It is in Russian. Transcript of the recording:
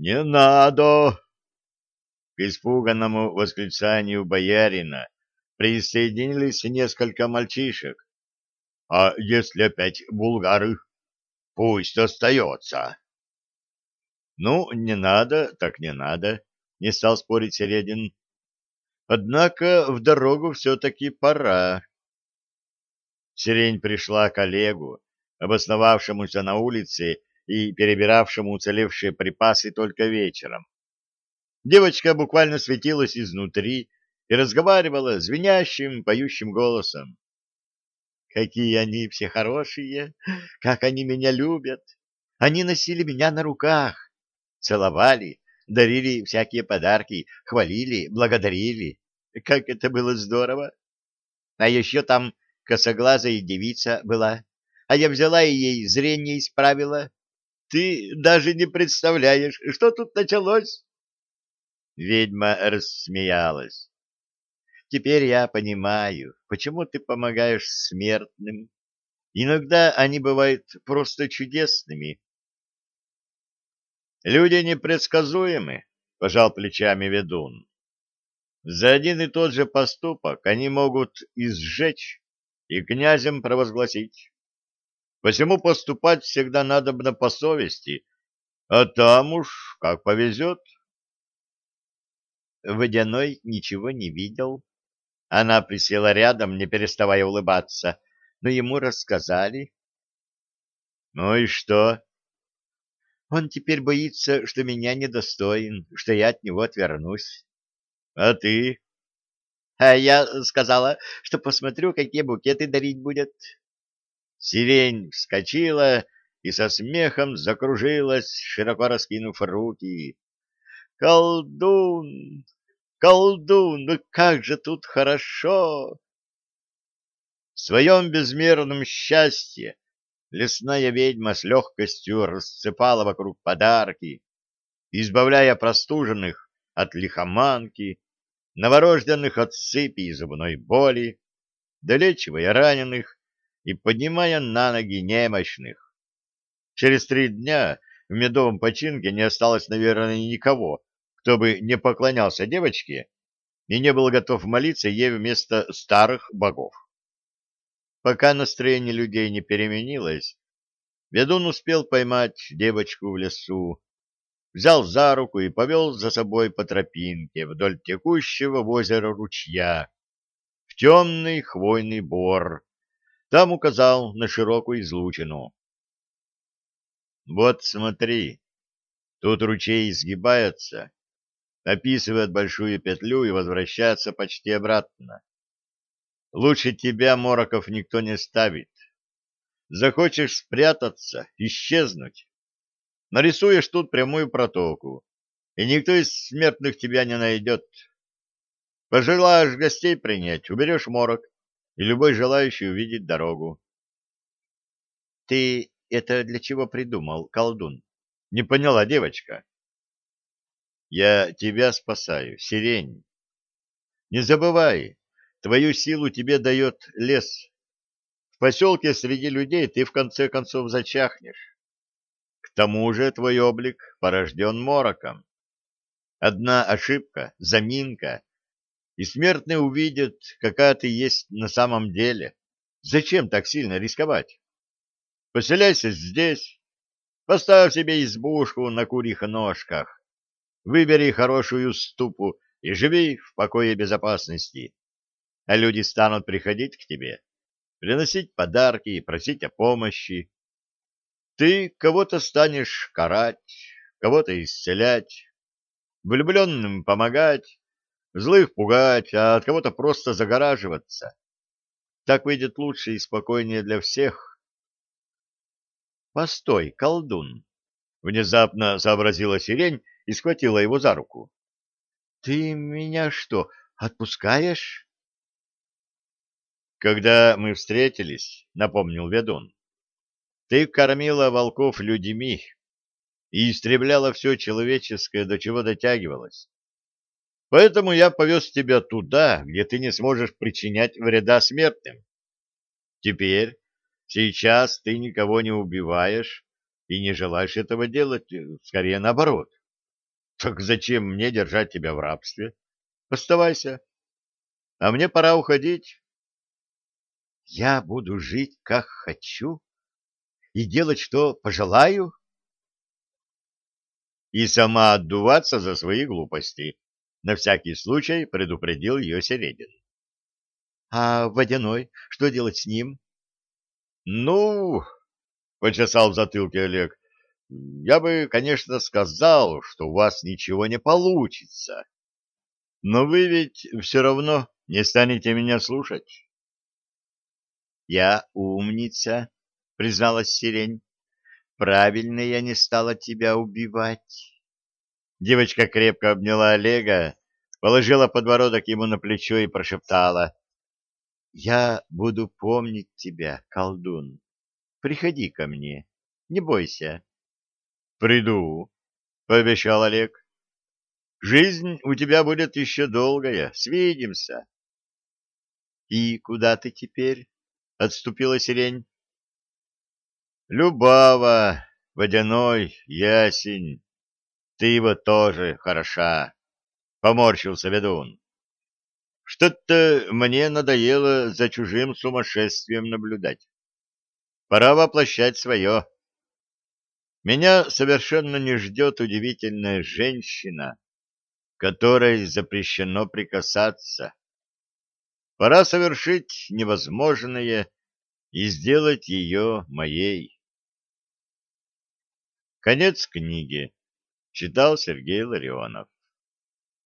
Не надо! К испуганному восклицанию боярина присоединились несколько мальчишек. А если опять булгары? Пусть остается. Ну, не надо, так не надо, не стал спорить Середин. Однако в дорогу все-таки пора. Сирень пришла к Олегу, обосновавшемуся на улице и перебиравшему уцелевшие припасы только вечером. Девочка буквально светилась изнутри и разговаривала звенящим, поющим голосом. «Какие они все хорошие! Как они меня любят! Они носили меня на руках, целовали, дарили всякие подарки, хвалили, благодарили. Как это было здорово! А еще там косоглазая девица была, а я взяла и ей зрение исправила. Ты даже не представляешь, что тут началось!» Ведьма рассмеялась. Теперь я понимаю, почему ты помогаешь смертным. Иногда они бывают просто чудесными. Люди непредсказуемы, пожал плечами ведун. За один и тот же поступок они могут изжечь и князем провозгласить. Посему поступать всегда надобно по совести, а там уж как повезет. Водяной ничего не видел. Она присела рядом, не переставая улыбаться, но ему рассказали. Ну и что? Он теперь боится, что меня недостоин, что я от него отвернусь. А ты? А я сказала, что посмотрю, какие букеты дарить будет. Сирень вскочила и со смехом закружилась, широко раскинув руки. Колдун! Колдун! Ну как же тут хорошо! В своем безмерном счастье лесная ведьма с легкостью рассыпала вокруг подарки, избавляя простуженных от лихоманки, новорожденных от сыпи и зубной боли, долечивая раненых и поднимая на ноги немощных. Через три дня в медовом починке не осталось, наверное, никого, кто бы не поклонялся девочке и не был готов молиться ей вместо старых богов. Пока настроение людей не переменилось, ведун успел поймать девочку в лесу, взял за руку и повел за собой по тропинке вдоль текущего в озеро ручья, в темный хвойный бор. Там указал на широкую излучину. Вот смотри, тут ручей изгибается, описывает большую петлю и возвращается почти обратно. Лучше тебя, Мороков, никто не ставит. Захочешь спрятаться, исчезнуть. Нарисуешь тут прямую протоку, и никто из смертных тебя не найдет. Пожелаешь гостей принять, уберешь морок, и любой желающий увидит дорогу. — Ты это для чего придумал, колдун? — не поняла девочка. — Я тебя спасаю, сирень. Не забывай, Твою силу тебе дает лес. В поселке среди людей ты в конце концов зачахнешь. К тому же твой облик порожден мороком. Одна ошибка, заминка, и смертные увидят, какая ты есть на самом деле. Зачем так сильно рисковать? Поселяйся здесь, поставь себе избушку на курьих ножках, выбери хорошую ступу и живи в покое безопасности а люди станут приходить к тебе, приносить подарки и просить о помощи. Ты кого-то станешь карать, кого-то исцелять, влюбленным помогать, злых пугать, а от кого-то просто загораживаться. Так выйдет лучше и спокойнее для всех. «Постой, колдун!» — внезапно сообразила сирень и схватила его за руку. «Ты меня что, отпускаешь?» Когда мы встретились, напомнил ведун, ты кормила волков людьми и истребляла все человеческое, до чего дотягивалась. Поэтому я повез тебя туда, где ты не сможешь причинять вреда смертным. Теперь, сейчас ты никого не убиваешь и не желаешь этого делать, скорее наоборот. Так зачем мне держать тебя в рабстве? Оставайся. А мне пора уходить. Я буду жить, как хочу, и делать, что пожелаю? И сама отдуваться за свои глупости. На всякий случай предупредил ее Середин. А водяной, что делать с ним? Ну, почесал в затылке Олег, я бы, конечно, сказал, что у вас ничего не получится. Но вы ведь все равно не станете меня слушать. Я умница, призналась Сирень. Правильно я не стала тебя убивать. Девочка крепко обняла Олега, положила подбородок ему на плечо и прошептала. — Я буду помнить тебя, колдун. Приходи ко мне, не бойся. — Приду, — пообещал Олег. — Жизнь у тебя будет еще долгая, свидимся. — И куда ты теперь? — отступила сирень. — Любава, водяной, ясень, ты его тоже хороша, — поморщился ведун. — Что-то мне надоело за чужим сумасшествием наблюдать. Пора воплощать свое. Меня совершенно не ждет удивительная женщина, которой запрещено прикасаться. Пора совершить невозможное и сделать ее моей. Конец книги. Читал Сергей Ларионов.